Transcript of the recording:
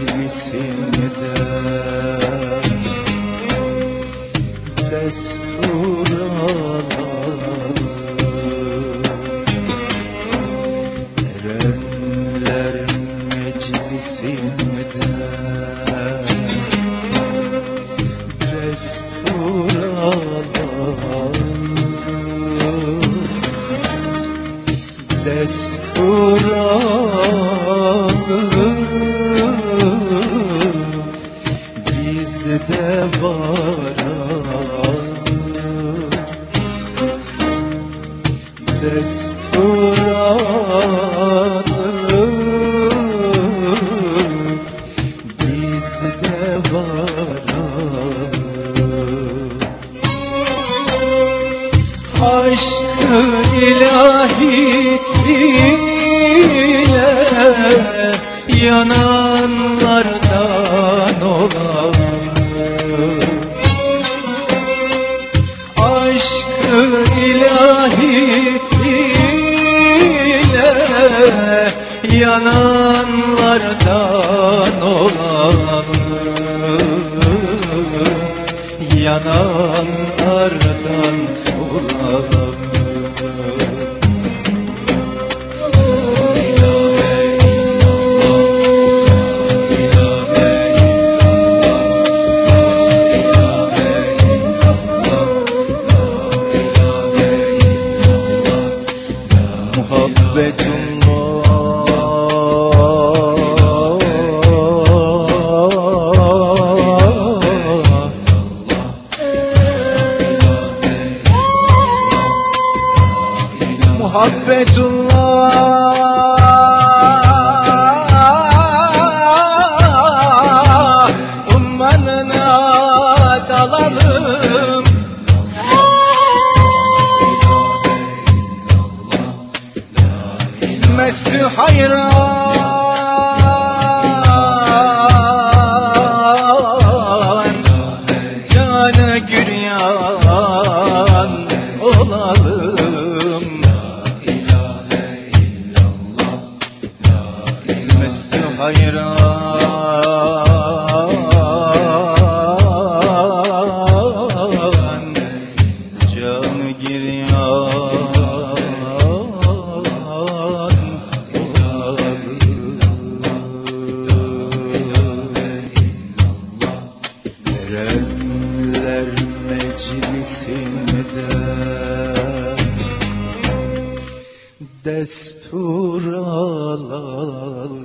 meclisine de destur alalım Erenler meclisine de destur alalım. Destur alalım. Bizde var Aşkı ilahi ile yananlardan ilahi ile yananlardan olan Yananlardan olan Muhabbetullah Mestü hayran. Canı güryan olalım. Mestü hayran Gülenler meclisinde Destur alalım